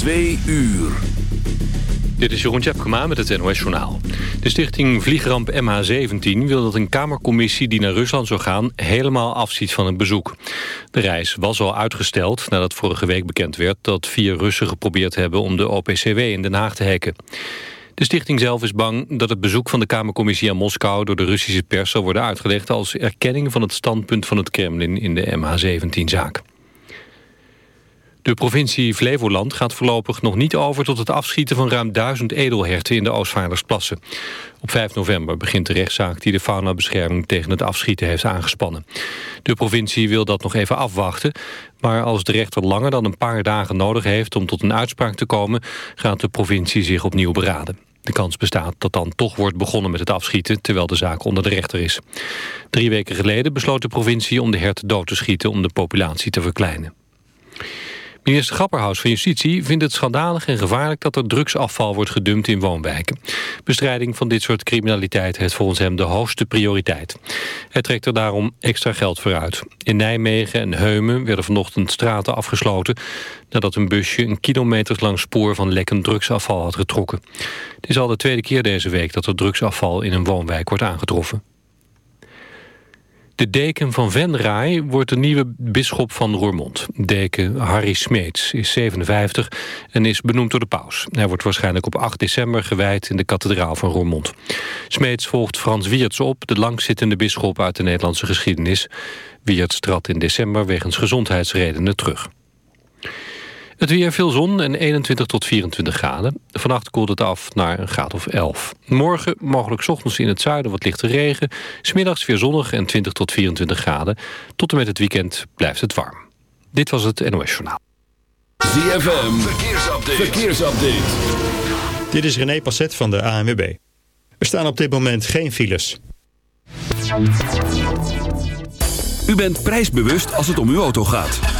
Twee uur. Dit is Jeroen Tjepkema met het NOS Journaal. De stichting Vliegramp MH17 wil dat een kamercommissie die naar Rusland zou gaan... helemaal afziet van het bezoek. De reis was al uitgesteld nadat vorige week bekend werd... dat vier Russen geprobeerd hebben om de OPCW in Den Haag te hacken. De stichting zelf is bang dat het bezoek van de Kamercommissie aan Moskou... door de Russische pers zal worden uitgelegd als erkenning van het standpunt van het Kremlin in de MH17-zaak. De provincie Flevoland gaat voorlopig nog niet over tot het afschieten van ruim duizend edelherten in de Oostvaardersplassen. Op 5 november begint de rechtszaak die de faunabescherming tegen het afschieten heeft aangespannen. De provincie wil dat nog even afwachten, maar als de rechter langer dan een paar dagen nodig heeft om tot een uitspraak te komen, gaat de provincie zich opnieuw beraden. De kans bestaat dat dan toch wordt begonnen met het afschieten... terwijl de zaak onder de rechter is. Drie weken geleden besloot de provincie om de herten dood te schieten... om de populatie te verkleinen. Minister Grapperhaus van Justitie vindt het schandalig en gevaarlijk dat er drugsafval wordt gedumpt in woonwijken. Bestrijding van dit soort criminaliteit heeft volgens hem de hoogste prioriteit. Hij trekt er daarom extra geld voor uit. In Nijmegen en Heumen werden vanochtend straten afgesloten nadat een busje een kilometerslang spoor van lekkend drugsafval had getrokken. Het is al de tweede keer deze week dat er drugsafval in een woonwijk wordt aangetroffen. De deken van Venraai wordt de nieuwe bisschop van Roermond. Deken Harry Smeets is 57 en is benoemd door de paus. Hij wordt waarschijnlijk op 8 december gewijd in de kathedraal van Roermond. Smeets volgt Frans Wiertz op, de langzittende bisschop uit de Nederlandse geschiedenis. Wiertz trad in december wegens gezondheidsredenen terug. Het weer veel zon en 21 tot 24 graden. Vannacht koelt het af naar een graad of 11. Morgen mogelijk ochtends in het zuiden wat lichte regen. Smiddags weer zonnig en 20 tot 24 graden. Tot en met het weekend blijft het warm. Dit was het NOS Journaal. ZFM, verkeersupdate. verkeersupdate. Dit is René Passet van de ANWB. Er staan op dit moment geen files. U bent prijsbewust als het om uw auto gaat.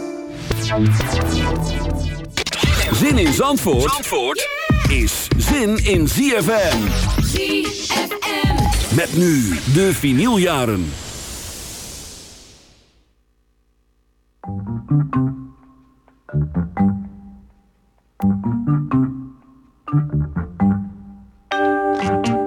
Zin in Zandvoort, Zandvoort yeah! is zin in ZFM. ZFM. Met nu de vinyljaren. Thank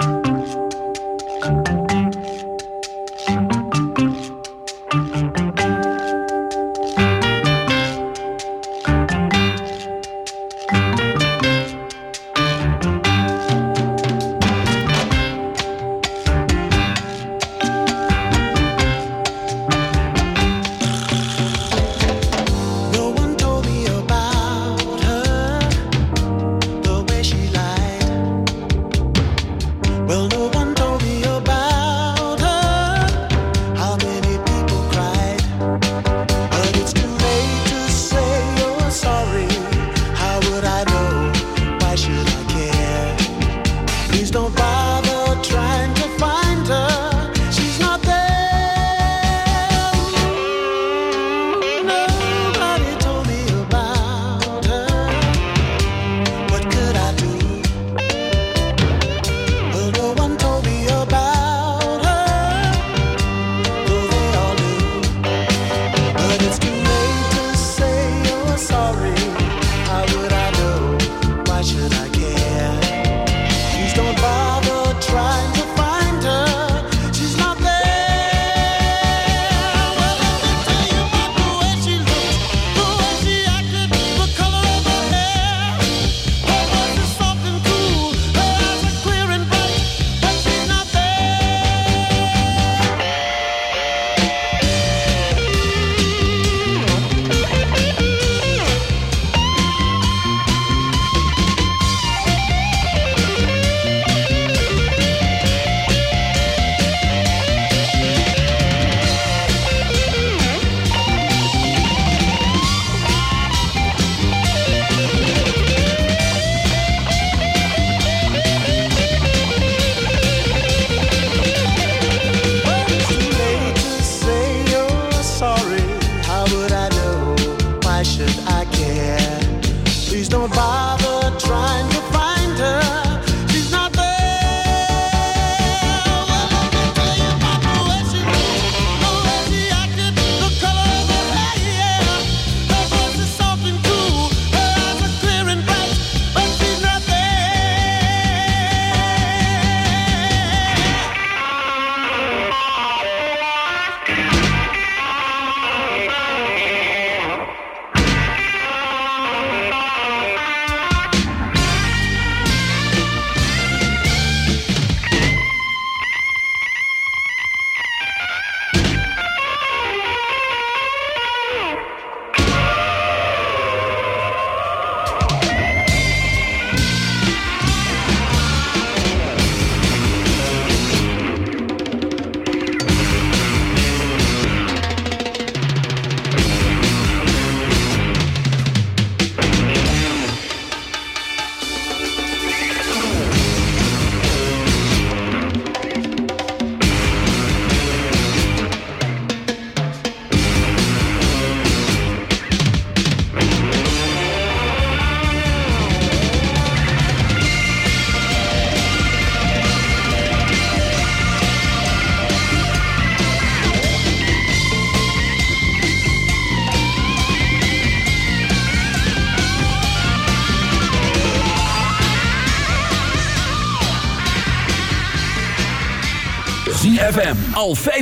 I can.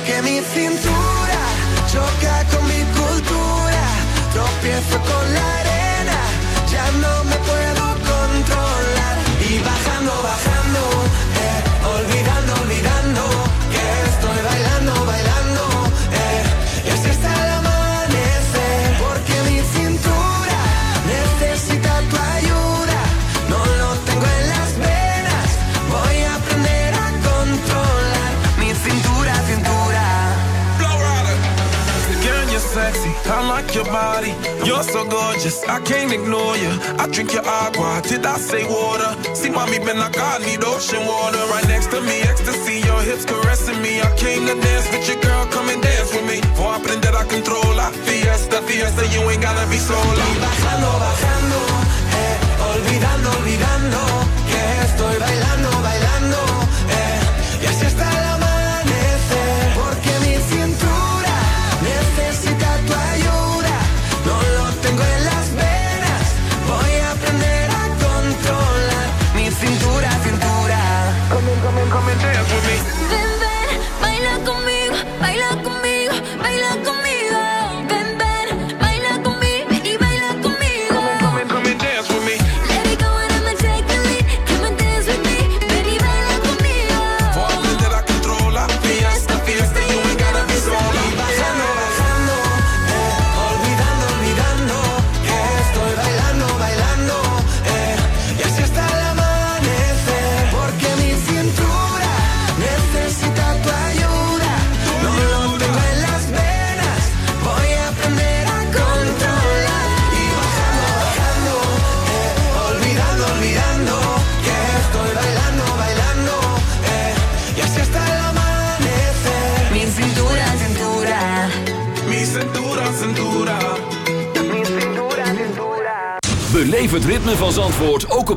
Que mi cintura choca con mi cultura, tropiezo con la body. You're so gorgeous, I can't ignore you. I drink your agua, did I say water? See, mommy been like I need ocean water. Right next to me, ecstasy, your hips caressing me. I came to dance with your girl, come and dance with me. For aprender a la fiesta, fiesta, you ain't gotta be sola. Bajando, bajando, eh, olvidando, olvidando, que estoy bailando.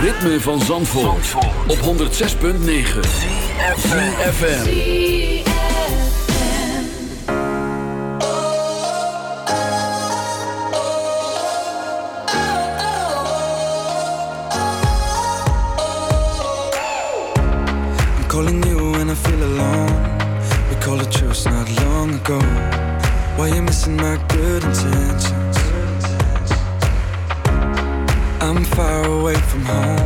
ritme van Zandvoort, op 106.9 CFFM I'm calling you when I feel alone. We call it truce not long ago. Why you missing my good far away from home.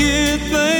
get there.